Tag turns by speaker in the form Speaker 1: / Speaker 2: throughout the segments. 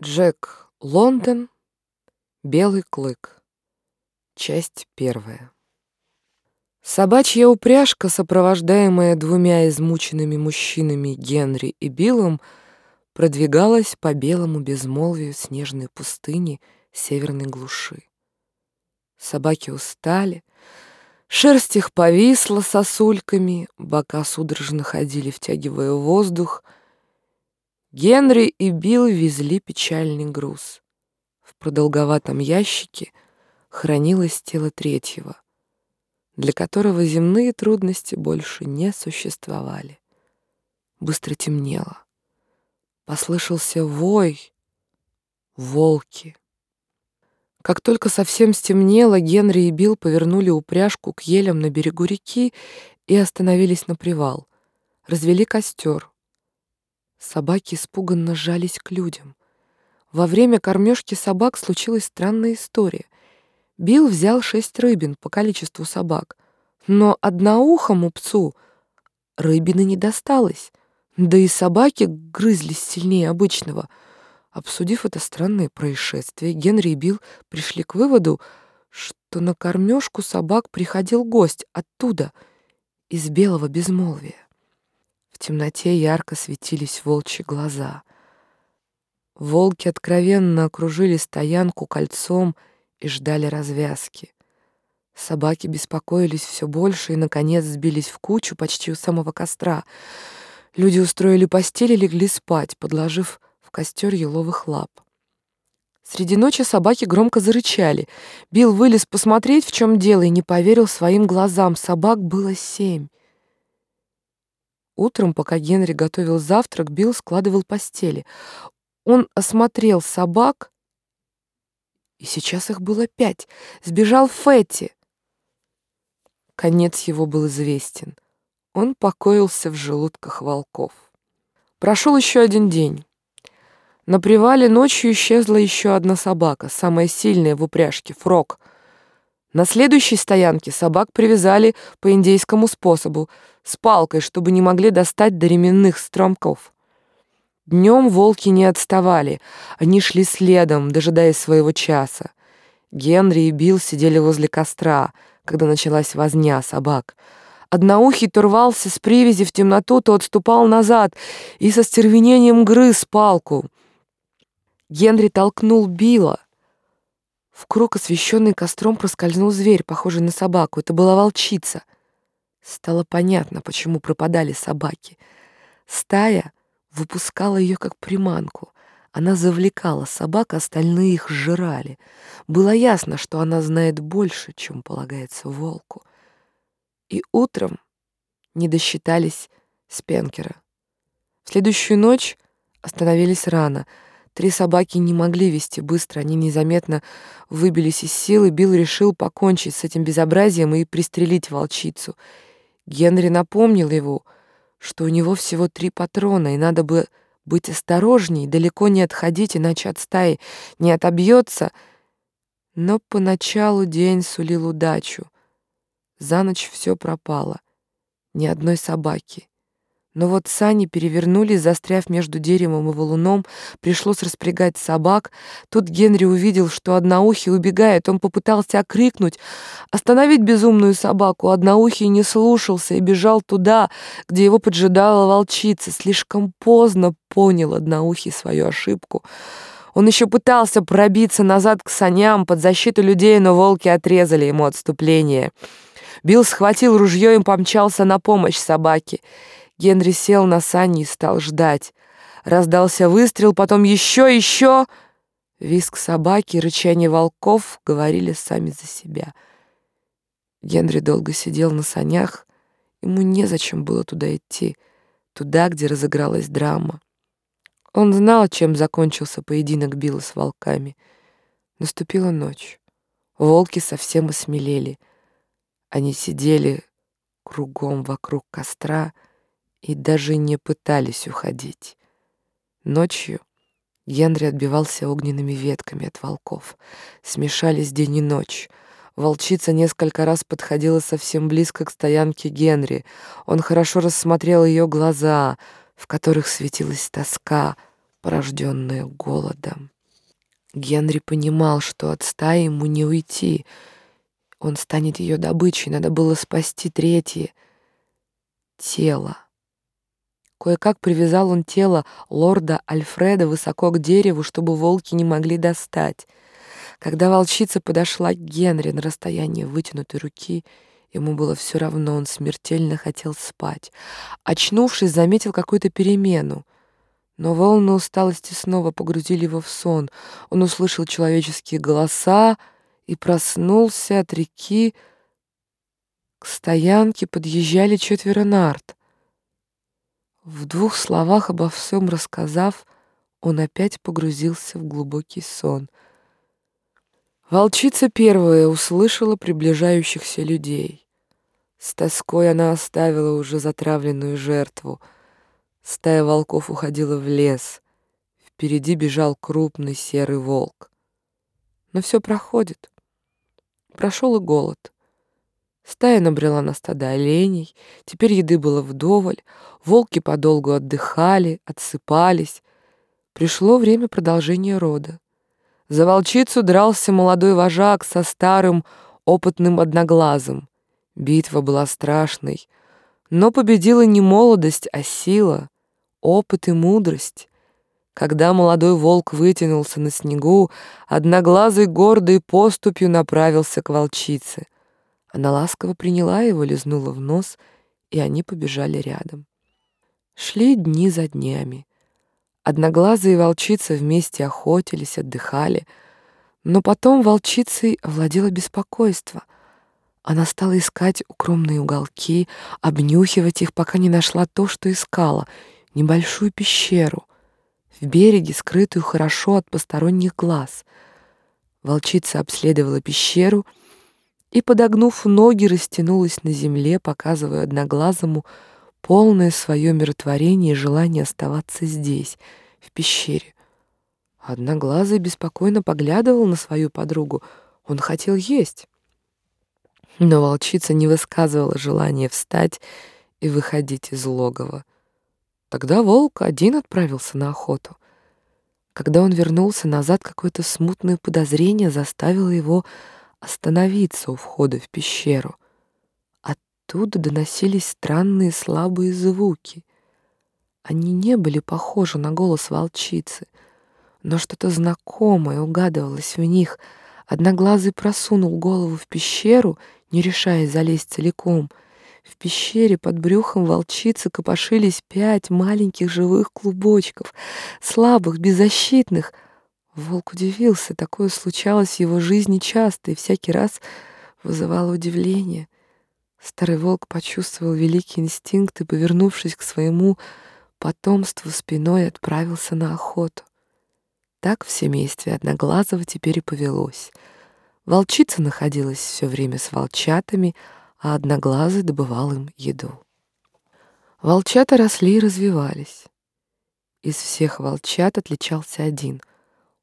Speaker 1: Джек Лондон. Белый клык. Часть первая. Собачья упряжка, сопровождаемая двумя измученными мужчинами Генри и Биллом, продвигалась по белому безмолвию снежной пустыни северной глуши. Собаки устали, шерсть их повисла сосульками, бока судорожно ходили, втягивая воздух — Генри и Билл везли печальный груз. В продолговатом ящике хранилось тело третьего, для которого земные трудности больше не существовали. Быстро темнело. Послышался вой. Волки. Как только совсем стемнело, Генри и Билл повернули упряжку к елям на берегу реки и остановились на привал. Развели костер. Собаки испуганно жались к людям. Во время кормежки собак случилась странная история. Билл взял шесть рыбин по количеству собак, но одноухому псу рыбины не досталось, да и собаки грызлись сильнее обычного. Обсудив это странное происшествие, Генри и Билл пришли к выводу, что на кормежку собак приходил гость оттуда, из белого безмолвия. В темноте ярко светились волчьи глаза. Волки откровенно окружили стоянку кольцом и ждали развязки. Собаки беспокоились все больше и, наконец, сбились в кучу почти у самого костра. Люди устроили постель и легли спать, подложив в костер еловых лап. Среди ночи собаки громко зарычали. Билл вылез посмотреть, в чем дело, и не поверил своим глазам. Собак было семь. Утром, пока Генри готовил завтрак, Билл складывал постели. Он осмотрел собак, и сейчас их было пять. Сбежал Фетти. Конец его был известен. Он покоился в желудках волков. Прошел еще один день. На привале ночью исчезла еще одна собака, самая сильная в упряжке, Фрог — на следующей стоянке собак привязали по индейскому способу, с палкой, чтобы не могли достать до ременных стромков. Днем волки не отставали, они шли следом, дожидаясь своего часа. Генри и Билл сидели возле костра, когда началась возня собак. Одноухий то рвался с привязи в темноту, то отступал назад и со стервенением грыз палку. Генри толкнул Билла, в круг, освещенный костром, проскользнул зверь, похожий на собаку. Это была волчица. Стало понятно, почему пропадали собаки. Стая выпускала ее как приманку. Она завлекала собак, остальные их сжирали. Было ясно, что она знает больше, чем полагается волку. И утром не досчитались Спенкера. В следующую ночь остановились рано — Три собаки не могли вести быстро, они незаметно выбились из сил, и Билл решил покончить с этим безобразием и пристрелить волчицу. Генри напомнил его, что у него всего три патрона, и надо бы быть осторожней, далеко не отходить, иначе от стаи не отобьется. Но поначалу день сулил удачу. За ночь все пропало. Ни одной собаки. Но вот сани перевернулись, застряв между деревом и валуном, пришлось распрягать собак. Тут Генри увидел, что одноухий убегает. Он попытался окрикнуть, остановить безумную собаку. Одноухий не слушался и бежал туда, где его поджидала волчица. Слишком поздно понял одноухий свою ошибку. Он еще пытался пробиться назад к саням под защиту людей, но волки отрезали ему отступление. Билл схватил ружье и помчался на помощь собаке. Генри сел на сани и стал ждать. Раздался выстрел, потом еще, еще. Виск собаки рычание волков говорили сами за себя. Генри долго сидел на санях. Ему незачем было туда идти, туда, где разыгралась драма. Он знал, чем закончился поединок Билла с волками. Наступила ночь. Волки совсем осмелели. Они сидели кругом вокруг костра, и даже не пытались уходить. Ночью Генри отбивался огненными ветками от волков. Смешались день и ночь. Волчица несколько раз подходила совсем близко к стоянке Генри. Он хорошо рассмотрел ее глаза, в которых светилась тоска порожденное голодом. Генри понимал, что от стаи ему не уйти. Он станет ее добычей, надо было спасти третье тело. Кое-как привязал он тело лорда Альфреда высоко к дереву, чтобы волки не могли достать. Когда волчица подошла к Генри на расстояние вытянутой руки, ему было все равно, он смертельно хотел спать. Очнувшись, заметил какую-то перемену. Но волны усталости снова погрузили его в сон. Он услышал человеческие голоса и проснулся от реки. К стоянке подъезжали четверо нарт. В двух словах обо всем рассказав, он опять погрузился в глубокий сон. Волчица первая услышала приближающихся людей. С тоской она оставила уже затравленную жертву. Стая волков уходила в лес. Впереди бежал крупный серый волк. Но все проходит. Прошел и голод. Стая набрела на стадо оленей, теперь еды было вдоволь, волки подолгу отдыхали, отсыпались. Пришло время продолжения рода. За волчицу дрался молодой вожак со старым опытным одноглазым. Битва была страшной, но победила не молодость, а сила, опыт и мудрость. Когда молодой волк вытянулся на снегу, одноглазый гордой поступью направился к волчице — она ласково приняла его, лизнула в нос, и они побежали рядом. Шли дни за днями. Одноглазые и волчица вместе охотились, отдыхали. Но потом волчицей овладело беспокойство. Она стала искать укромные уголки, обнюхивать их, пока не нашла то, что искала — небольшую пещеру, в береге, скрытую хорошо от посторонних глаз. Волчица обследовала пещеру — и, подогнув ноги, растянулась на земле, показывая одноглазому полное свое миротворение и желание оставаться здесь, в пещере. Одноглазый беспокойно поглядывал на свою подругу. Он хотел есть. Но волчица не высказывала желания встать и выходить из логова. Тогда волк один отправился на охоту. Когда он вернулся назад, какое-то смутное подозрение заставило его остановиться у входа в пещеру. Оттуда доносились странные слабые звуки. Они не были похожи на голос волчицы, но что-то знакомое угадывалось в них. Одноглазый просунул голову в пещеру, не решаясь залезть целиком. В пещере под брюхом волчицы копошились пять маленьких живых клубочков, слабых, беззащитных — Волк удивился, такое случалось в его жизни часто и всякий раз вызывало удивление. Старый волк почувствовал великий инстинкт и, повернувшись к своему потомству спиной, отправился на охоту. Так в семействе Одноглазого теперь и повелось. Волчица находилась все время с волчатами, а Одноглазый добывал им еду. Волчата росли и развивались. Из всех волчат отличался один —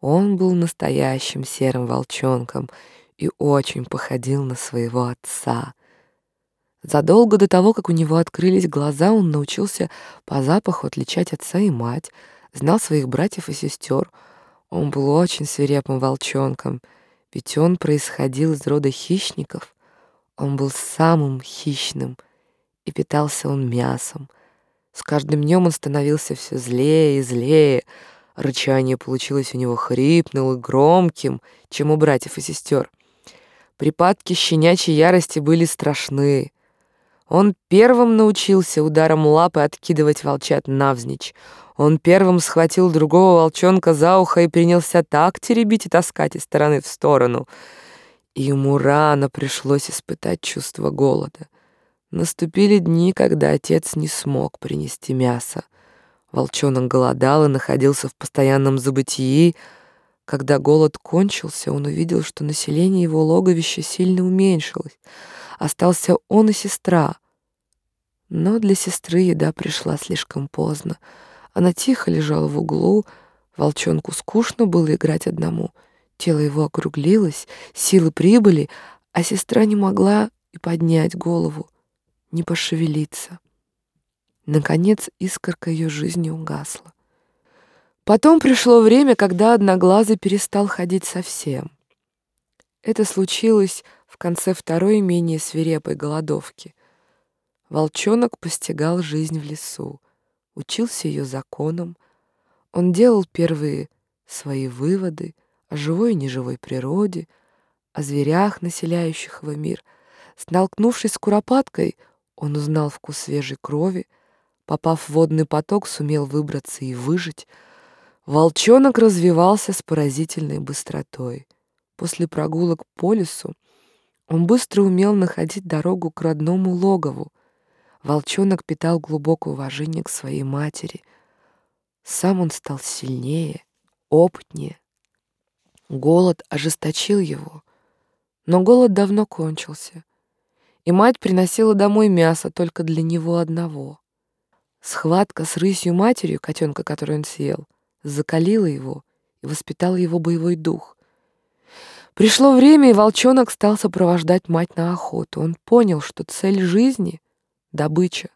Speaker 1: он был настоящим серым волчонком и очень походил на своего отца. Задолго до того, как у него открылись глаза, он научился по запаху отличать отца и мать, знал своих братьев и сестер. Он был очень свирепым волчонком, ведь он происходил из рода хищников. Он был самым хищным, и питался он мясом. С каждым днем он становился все злее и злее, Рычание получилось у него хрипным и громким, чем у братьев и сестер. Припадки щенячьей ярости были страшны. Он первым научился ударом лапы откидывать волчат навзничь. Он первым схватил другого волчонка за ухо и принялся так теребить и таскать из стороны в сторону. И ему рано пришлось испытать чувство голода. Наступили дни, когда отец не смог принести мясо. Волчонок голодал и находился в постоянном забытии. Когда голод кончился, он увидел, что население его логовища сильно уменьшилось. Остался он и сестра. Но для сестры еда пришла слишком поздно. Она тихо лежала в углу, волчонку скучно было играть одному. Тело его округлилось, силы прибыли, а сестра не могла и поднять голову, не пошевелиться. Наконец искорка ее жизни угасла. Потом пришло время, когда Одноглазый перестал ходить совсем. Это случилось в конце второй менее свирепой голодовки. Волчонок постигал жизнь в лесу, учился ее законам. Он делал первые свои выводы о живой и неживой природе, о зверях, населяющих его мир. Столкнувшись с куропаткой, он узнал вкус свежей крови, попав в водный поток, сумел выбраться и выжить. Волчонок развивался с поразительной быстротой. После прогулок по лесу он быстро умел находить дорогу к родному логову, Волчонок питал глубокое уважение к своей матери. Сам он стал сильнее, опытнее. Голод ожесточил его, но голод давно кончился, и мать приносила домой мясо только для него одного. Схватка с рысью матерью, котенка, который он съел, закалила его и воспитала его боевой дух. Пришло время, и волчонок стал сопровождать мать на охоту. Он понял, что цель жизни добыча.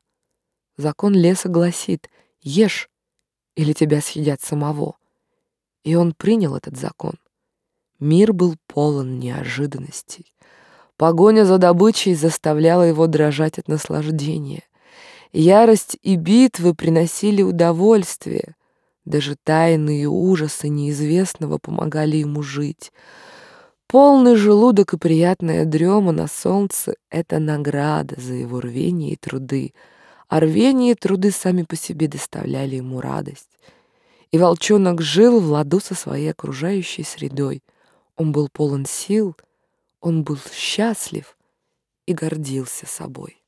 Speaker 1: Закон леса гласит «Ешь, или тебя съедят самого». И он принял этот закон. Мир был полон неожиданностей. Погоня за добычей заставляла его дрожать от наслаждения. Ярость и битвы приносили удовольствие. Даже тайные ужасы неизвестного помогали ему жить. Полный желудок и приятная дрема на солнце — это награда за его рвение и труды, а рвение и труды сами по себе доставляли ему радость. И волчонок жил в ладу со своей окружающей средой. Он был полон сил, он был счастлив и гордился собой.